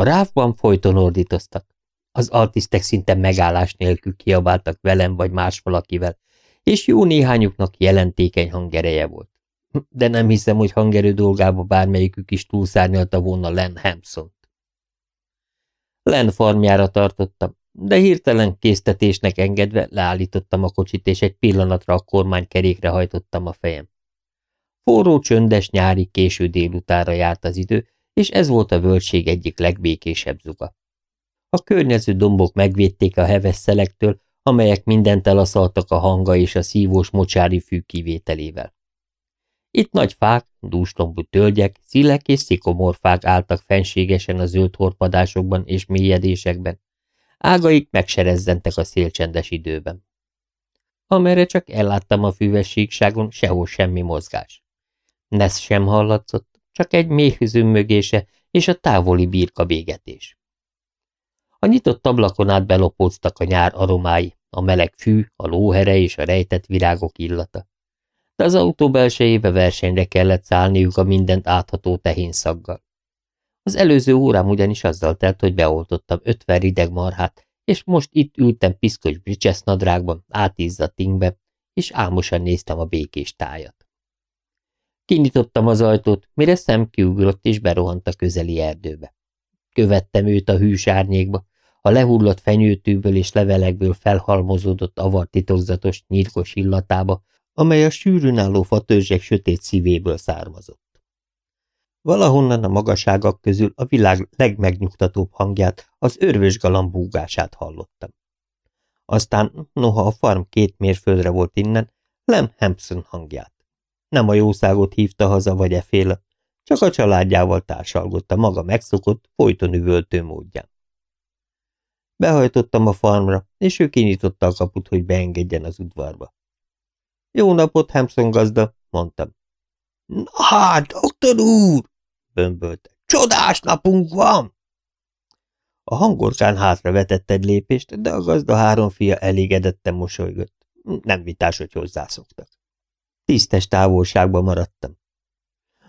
A ráfban folyton ordítoztak. Az altisztek szinte megállás nélkül kiabáltak velem vagy más valakivel, és jó néhányuknak jelentékeny hangereje volt. De nem hiszem, hogy hangerő dolgába bármelyikük is túlszárnyalta volna Len Hampson-t. Len farmjára tartottam, de hirtelen késztetésnek engedve leállítottam a kocsit, és egy pillanatra a kormány kerékre hajtottam a fejem. Forró, csöndes, nyári, késő délutára járt az idő, és ez volt a völtség egyik legbékésebb zuga. A környező dombok megvédték a heves szelektől, amelyek mindent elaszaltak a hanga és a szívós mocsári fű kivételével. Itt nagy fák, dúslombú tölgyek, szilek és szikomorfák álltak fenségesen a zöld horpadásokban és mélyedésekben. Ágaik megserezzentek a szélcsendes időben. Amerre csak elláttam a füvességságon, sehol semmi mozgás. Nesz sem hallatszott, csak egy méhüzüm mögése és a távoli birka végetés. A nyitott ablakon át belopóztak a nyár aromái, a meleg fű, a lóhere és a rejtett virágok illata. De az autó belsejébe versenyre kellett szállniuk a mindent átható tehénszaggal. Az előző órám ugyanis azzal telt, hogy beoltottam ötven rideg marhát, és most itt ültem piszkos bricsesz nadrágban, átízzadt ingbe, és álmosan néztem a békés tájat. Kinyitottam az ajtót, mire szem kiugrott és berohant a közeli erdőbe. Követtem őt a hűs árnyékba, a lehullott fenyőtűből és levelekből felhalmozódott avar titokzatos, nyírkos illatába, amely a sűrűn álló fatörzsek sötét szívéből származott. Valahonnan a magaságak közül a világ legmegnyugtatóbb hangját, az örvös galamb búgását hallottam. Aztán, noha a farm két mérföldre volt innen, Lem Hampson hangját. Nem a jószágot hívta haza vagy eféle, csak a családjával társalgott a maga megszokott, folyton üvöltő módján. Behajtottam a farmra, és ő kinyitotta a kaput, hogy beengedjen az udvarba. Jó napot, Hampson gazda, mondtam. Hát, doktor úr, bömbölte, csodás napunk van! A hangorkán hátra vetett egy lépést, de a gazda három fia elégedetten mosolygott. Nem vitás, hogy hozzászoktak. Tisztes távolságban maradtam.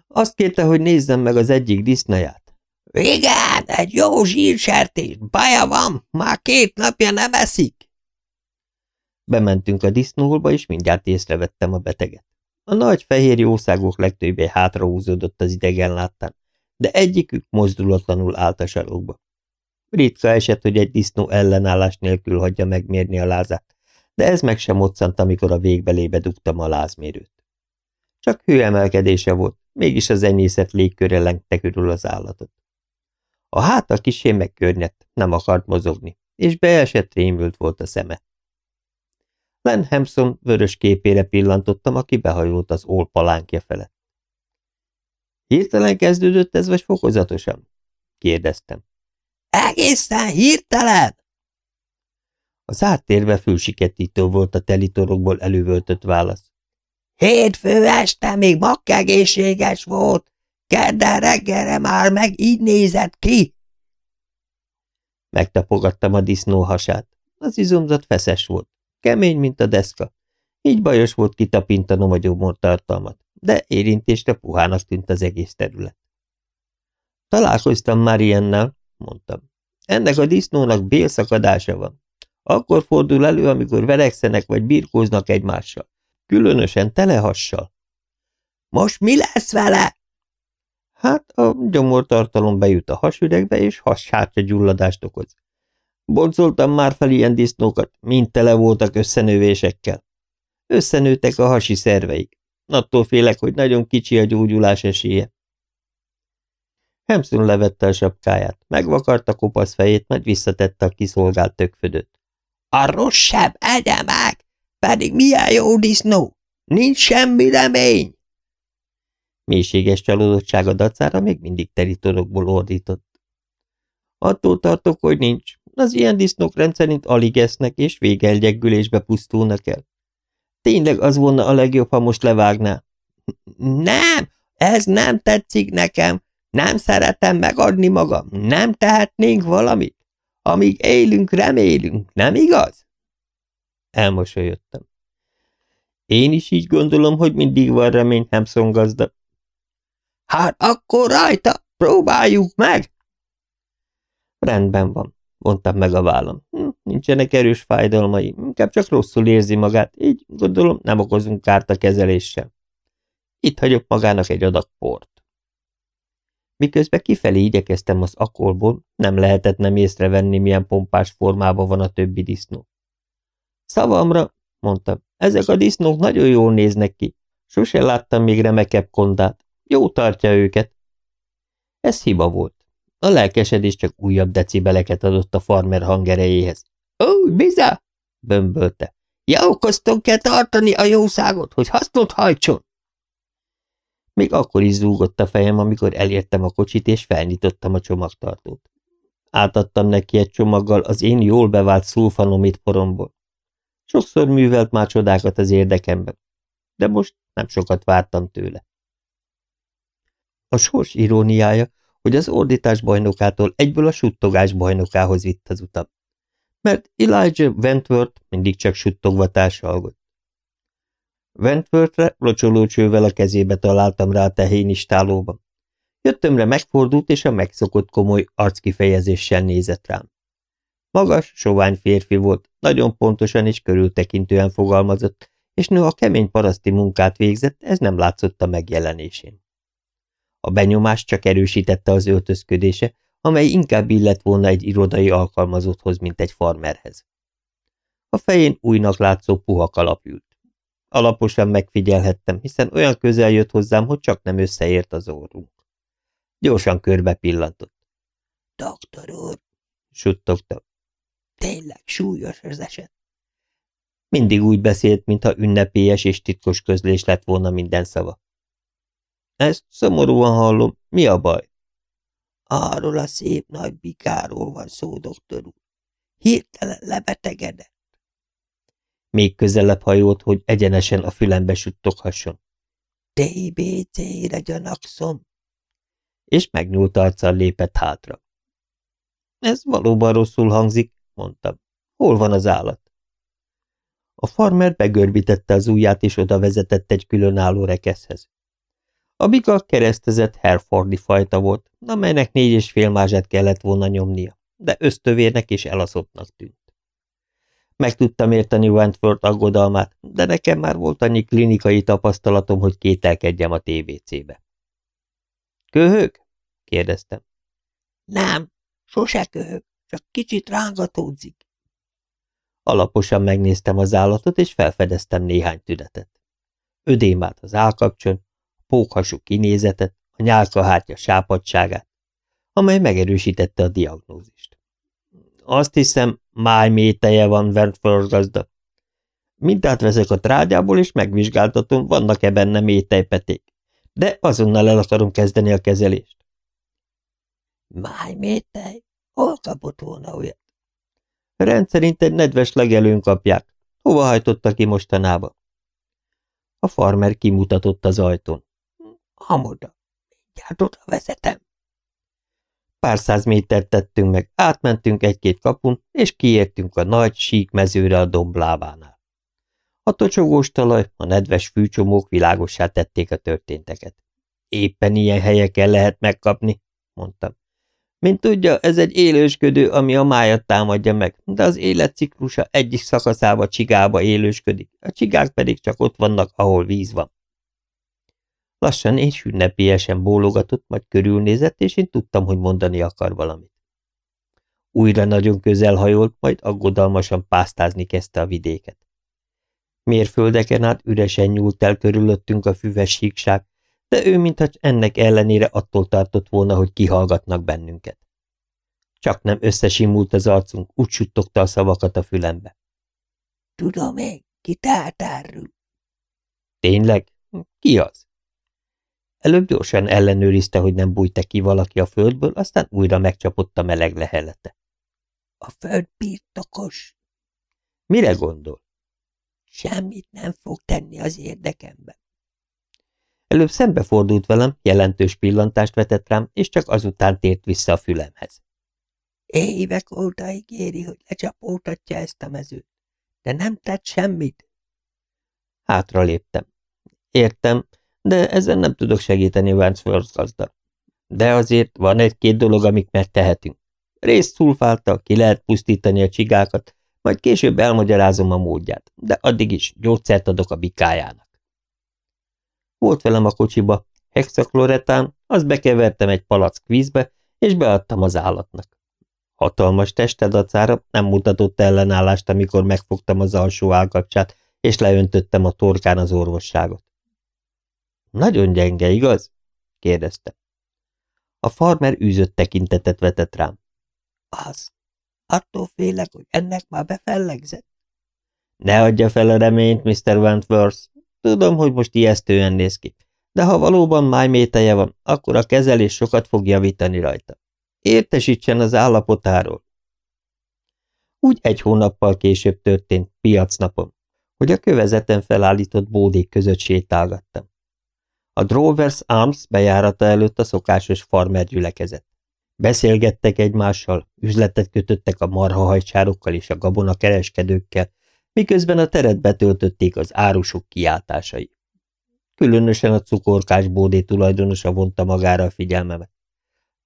Azt kérte, hogy nézzem meg az egyik disznaját. Igen, egy jó zsírsertés, baja van, már két napja nem eszik. Bementünk a disznóolba, és mindjárt észrevettem a beteget. A nagy fehér jószágok legtöbbje hátrahúzódott az idegen láttán, de egyikük mozdulatlanul állt a sarokba. Ritka eset, hogy egy disznó ellenállás nélkül hagyja megmérni a lázát, de ez meg sem moccant, amikor a végbelébe dugtam a lázmérőt. Csak hőemelkedése volt, mégis az enyészet légköre lengte körül az állatot. A háta kisé megkörnyedt, nem akart mozogni, és beesett rémült volt a szeme. Len Hampson vörös képére pillantottam, aki behajolt az ól palánkja felett. Hirtelen kezdődött ez, vagy fokozatosan? kérdeztem. Egészen hirtelen! A zárt térve fülsiketítő volt a telitorokból elővöltött válasz. Hétfő este még makkegészséges volt, kedden reggelre már meg így nézett ki. Megtapogattam a disznó hasát. Az izomzat feszes volt, kemény, mint a deszka. Így bajos volt kitapintanom a gyomortartalmat, de érintésre puhának tűnt az egész terület. Találkoztam már ilyennel, mondtam. Ennek a disznónak bélszakadása van. Akkor fordul elő, amikor verekszenek vagy birkóznak egymással. Különösen telehassal. Most mi lesz vele? Hát a gyomortartalom bejut a hasüregbe, és hassátja gyulladást okoz. Boncoltam már fel ilyen disznókat, mind tele voltak összenővésekkel. Összenőttek a hasi szerveik. Attól félek, hogy nagyon kicsi a gyógyulás esélye. Hemszön levette a sapkáját, megvakarta kopasz fejét, majd visszatette a kiszolgált tökfödöt. A rosszabb egye meg, pedig milyen jó disznó! Nincs semmi remény! Mélységes csalódottsága dacára még mindig teritorokból ordított. Attól tartok, hogy nincs. Az ilyen disznók rendszerint alig esznek, és végelgyegülésbe pusztulnak el. Tényleg az volna a legjobb, ha most levágná. Nem, ez nem tetszik nekem. Nem szeretem megadni magam. Nem tehetnénk valamit? Amíg élünk, remélünk, nem igaz? Elmosolyodtam. Én is így gondolom, hogy mindig van remény, Hampson gazda. Hát akkor rajta, próbáljuk meg! Rendben van, mondtam meg a vállam. Hm, nincsenek erős fájdalmai, inkább csak rosszul érzi magát, így gondolom nem okozunk kárt a kezeléssel. Itt hagyok magának egy adag port. Miközben kifelé igyekeztem az akolból, nem lehetett nem észrevenni, milyen pompás formában van a többi disznó. Szavamra, mondtam, ezek a disznók nagyon jól néznek ki. Sose láttam még remekebb kondát. Jó tartja őket. Ez hiba volt. A lelkesedés csak újabb decibeleket adott a farmer hangerejéhez. – Ó, biza! – bömbölte. – Jókozton kell tartani a jószágot, hogy hasznot hajtson! Még akkor is zúgott a fejem, amikor elértem a kocsit, és felnyitottam a csomagtartót. Átadtam neki egy csomaggal az én jól bevált szulfanomit poromból. Sokszor művelt már csodákat az érdekemben, de most nem sokat vártam tőle. A sors iróniája, hogy az ordítás bajnokától egyből a suttogás bajnokához vitt az utam. Mert Elijah Wentworth mindig csak suttogva társalgott. Wentworthre locsolócsővel a kezébe találtam rá a tehénistálóban. Jöttömre megfordult, és a megszokott komoly arckifejezéssel nézett rám. Magas, sovány férfi volt, nagyon pontosan és körültekintően fogalmazott, és nő a kemény paraszti munkát végzett, ez nem látszott a megjelenésén. A benyomás csak erősítette az öltözködése, amely inkább illett volna egy irodai alkalmazotthoz, mint egy farmerhez. A fején újnak látszó puha kalap ült. Alaposan megfigyelhettem, hiszen olyan közel jött hozzám, hogy csak nem összeért az orrunk. Gyorsan körbe pillantott. – Doktor úr! – suttogta. – Tényleg súlyos az eset. Mindig úgy beszélt, mintha ünnepélyes és titkos közlés lett volna minden szava. Ezt szomorúan hallom. Mi a baj? Arról a szép nagy bikáról van szó, doktor úr. Hirtelen lebetegedett. Még közelebb hajolt, hogy egyenesen a fülembe suttoghasson. TBC-re gyanakszom. És megnyúlt arccal lépett hátra. Ez valóban rosszul hangzik, mondtam. Hol van az állat? A farmer begörbítette az ujját, és oda vezetett egy különálló rekeszhez. A bika keresztezett Herfordi fajta volt, amelynek négy és fél mázsát kellett volna nyomnia, de ösztövérnek és elaszottnak tűnt. Meg tudtam érteni Wentworth aggodalmát, de nekem már volt annyi klinikai tapasztalatom, hogy kételkedjem a TVC-be. Köhög? kérdeztem. Nem, sose köhög, csak kicsit rángatódzik. Alaposan megnéztem az állatot, és felfedeztem néhány tünetet. Ödémát az állkapcson, pókhasú kinézetet, a nyálkahártya sápadságát, amely megerősítette a diagnózist. Azt hiszem, májméteje van Wentworth gazda. Mintát veszek a trágyából, és megvizsgáltatom, vannak-e benne métejpeték. De azonnal el akarom kezdeni a kezelést. Májmétej? Hol kapott volna olyat? Rendszerint egy nedves legelőn kapják. Hova hajtotta ki mostanában? A farmer kimutatott az ajtón. Hamoda, mindjárt oda vezetem. Pár száz métert tettünk meg, átmentünk egy-két kapun, és kiértünk a nagy, sík mezőre a domblábánál. A tocsogós talaj, a nedves fűcsomók világossá tették a történteket. Éppen ilyen helyeken lehet megkapni, mondtam. Mint tudja, ez egy élősködő, ami a májat támadja meg, de az életciklusa egyik szakaszába csigába élősködik, a csigák pedig csak ott vannak, ahol víz van. Lassan és ünnepélyesen bólogatott, majd körülnézett, és én tudtam, hogy mondani akar valamit. Újra nagyon közel hajolt, majd aggodalmasan pásztázni kezdte a vidéket. Mérföldeken át üresen nyúlt el körülöttünk a füves síkság, de ő mintha ennek ellenére attól tartott volna, hogy kihallgatnak bennünket. Csak nem összesimult az arcunk, úgy suttogta a szavakat a fülembe. Tudom én, ki tátárul. Tényleg? Ki az? Előbb gyorsan ellenőrizte, hogy nem bújt ki valaki a földből, aztán újra megcsapott a meleg lehelete. A föld birtokos. Mire gondol? Semmit nem fog tenni az érdekemben. Előbb szembefordult velem, jelentős pillantást vetett rám, és csak azután tért vissza a fülemhez. Évek óta ígéri, hogy lecsapódhatja ezt a mezőt, de nem tett semmit. Hátra léptem. Értem, de ezen nem tudok segíteni Wandsworth gazda. De azért van egy-két dolog, amit megtehetünk. Részt szulfáltal ki lehet pusztítani a csigákat, majd később elmagyarázom a módját, de addig is gyógyszert adok a bikájának. Volt velem a kocsiba hexakloretán, azt bekevertem egy palack vízbe, és beadtam az állatnak. Hatalmas teste dacára nem mutatott ellenállást, amikor megfogtam az alsó állkapcsát, és leöntöttem a torkán az orvosságot. Nagyon gyenge, igaz? kérdezte. A farmer űzött tekintetet vetett rám. Az. Attól félek, hogy ennek már befellegzett. Ne adja fel a reményt, Mr. Wentworth. Tudom, hogy most ijesztően néz ki, de ha valóban májméteje van, akkor a kezelés sokat fog javítani rajta. Értesítsen az állapotáról. Úgy egy hónappal később történt, piacnapon, hogy a kövezeten felállított bódék között sétálgattam. A Drovers Arms bejárata előtt a szokásos farmer gyülekezet. Beszélgettek egymással, üzletet kötöttek a marhahajcsárokkal és a gabonakereskedőkkel, miközben a teret betöltötték az árusok kiáltásai. Különösen a cukorkás bódé tulajdonosa vonta magára a figyelmemet.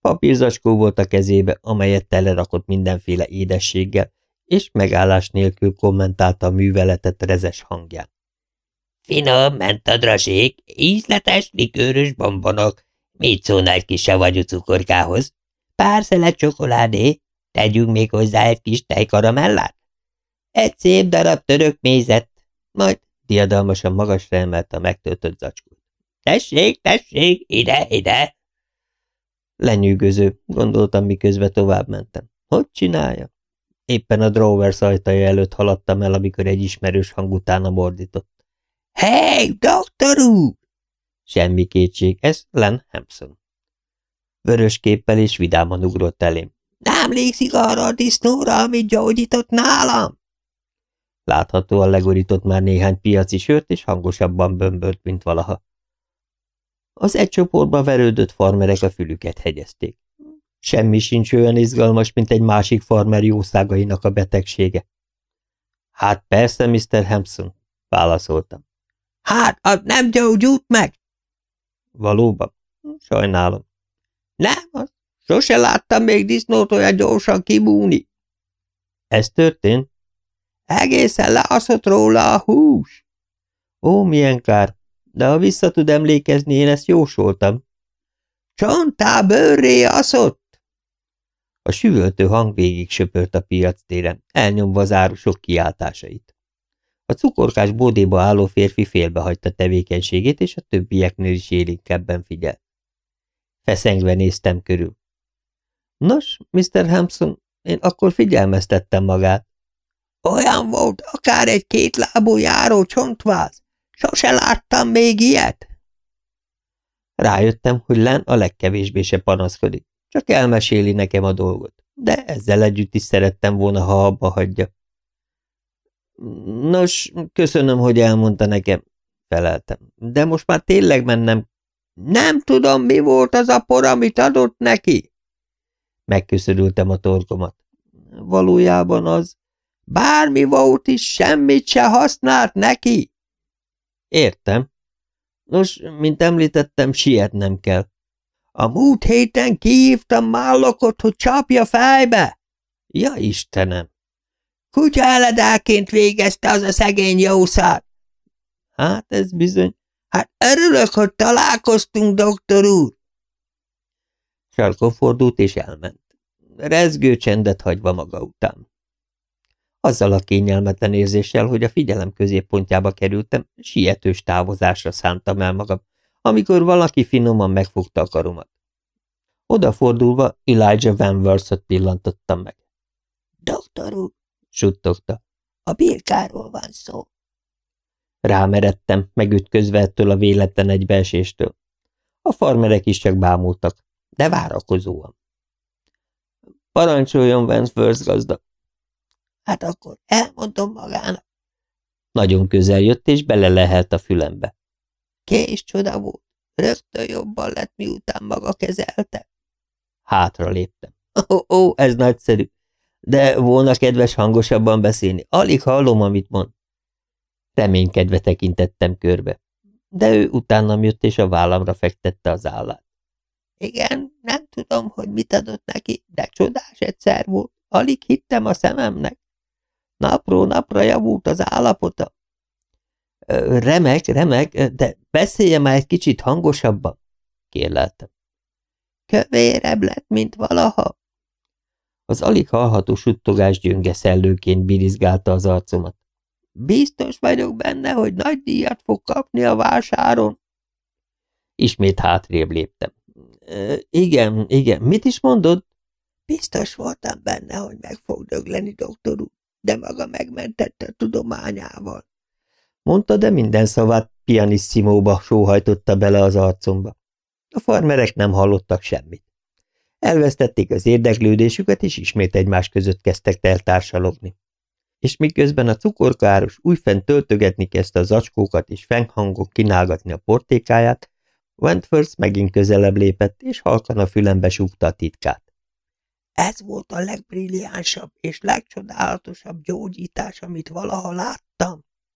Papírzacskó volt a kezébe, amelyet telerakott mindenféle édességgel, és megállás nélkül kommentálta a műveletet rezes hangján. Finom, ment a drasék, ízletes, likőrös bombonok. Mit szólna egy kis savanyú cukorkához? Pár szelet csokoládé, tegyünk még hozzá egy kis tejkaramellát? Egy szép darab török mézet, majd diadalmasan magasra emelte a megtöltött zacskót. Tessék, tessék, ide, ide! Lenyűgöző, gondoltam, miközben tovább mentem. Hogy csinálja? Éppen a Drovers ajtaja előtt haladtam el, amikor egy ismerős hang utána mordított. Hey, doktor úr! Semmi kétség, ez Len Hampson. Vörös képpel és vidáman ugrott elém. Nem légszik arra a disznóra, amit gyógyított nálam? Láthatóan legorított már néhány piaci sört, és hangosabban bömbölt, mint valaha. Az egy csoportba verődött farmerek a fülüket hegyezték. Semmi sincs olyan izgalmas, mint egy másik farmer jószágainak a betegsége. Hát persze, Mr. Hampson, válaszoltam. Hát, az nem gyógyult meg? Valóban? Sajnálom. Nem, az sose láttam még disznót olyan gyorsan kibúni. Ez történt? Egészen leaszott róla a hús. Ó, milyen kár, de ha vissza tud emlékezni, én ezt jósoltam. Csontá bőrré aszott! A süvöltő hang végig söpört a piac téren, elnyomva az árusok kiáltásait. A cukorkás bódéba álló férfi félbehagyta tevékenységét, és a többieknél is élénkebben figyelt. Feszengve néztem körül. Nos, Mr. Hampson, én akkor figyelmeztettem magát. Olyan volt, akár egy kétlábú járó csontváz. Sose láttam még ilyet. Rájöttem, hogy Len a legkevésbé se panaszkodik, csak elmeséli nekem a dolgot, de ezzel együtt is szerettem volna, ha abba hagyja. Nos, köszönöm, hogy elmondta nekem, feleltem, de most már tényleg mennem. Nem tudom, mi volt az a por, amit adott neki. Megköszörültem a torkomat. Valójában az, bármi volt is, semmit se használt neki. Értem. Nos, mint említettem, sietnem kell. A múlt héten kihívtam Mállokot, hogy csapja fejbe. Ja, Istenem! Kutyaeledáként végezte az a szegény jószár. Hát ez bizony. Hát örülök, hogy találkoztunk, doktor úr. Sarkon fordult és elment. Rezgő csendet hagyva maga után. Azzal a kényelmetlen érzéssel, hogy a figyelem középpontjába kerültem, sietős távozásra szántam el magam, amikor valaki finoman megfogta a karomat. Odafordulva Elijah Van Worth-ot pillantottam meg. – Doktor úr, suttogta. A birkáról van szó. Rámeredtem, megütközve ettől a véletlen egybeeséstől. A farmerek is csak bámultak, de várakozóan. Parancsoljon Wentworth gazda. Hát akkor elmondom magának. Nagyon közel jött, és bele lehelt a fülembe. Kés csoda volt. Rögtön jobban lett, miután maga kezelte. Hátra léptem. Ó, oh, oh, ez nagyszerű de volna kedves hangosabban beszélni. Alig hallom, amit mond. Reménykedve tekintettem körbe, de ő utánam jött, és a vállamra fektette az állát. Igen, nem tudom, hogy mit adott neki, de csodás egyszer volt. Alig hittem a szememnek. Napról napra javult az állapota. Remek, remek, de beszélje már egy kicsit hangosabban, kérleltem. Kövérebb lett, mint valaha. Az alig hallható suttogás gyönge szellőként birizgálta az arcomat. Biztos vagyok benne, hogy nagy díjat fog kapni a vásáron. Ismét hátrébb léptem. E, igen, igen, mit is mondod? Biztos voltam benne, hogy meg fog dögleni, doktor úr, de maga megmentette tudományával. Mondta, de minden szavát pianissimóba sóhajtotta bele az arcomba. A farmerek nem hallottak semmit. Elvesztették az érdeklődésüket, és ismét egymás között kezdtek eltársalogni. És miközben a cukorkáros újfent töltögetni kezdte a zacskókat és fenghangon kínálgatni a portékáját, Wentworth megint közelebb lépett, és halkan a fülembe súgta a titkát. Ez volt a legbrilliánsabb és legcsodálatosabb gyógyítás, amit valaha láttam.